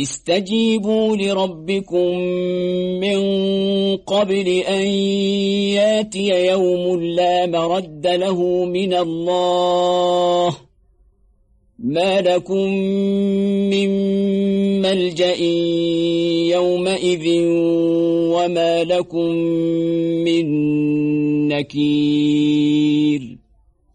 استجيبوا لربكم من قبل أن ياتي يوم لا مرد له من الله. ما لكم من ملجأ يومئذ وما لكم من نكير.